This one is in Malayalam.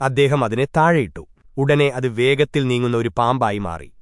അദ്ദേഹം അതിനെ താഴെയിട്ടു. ഉടനെ അത് വേഗത്തിൽ നീങ്ങുന്ന ഒരു പാമ്പായി മാറി.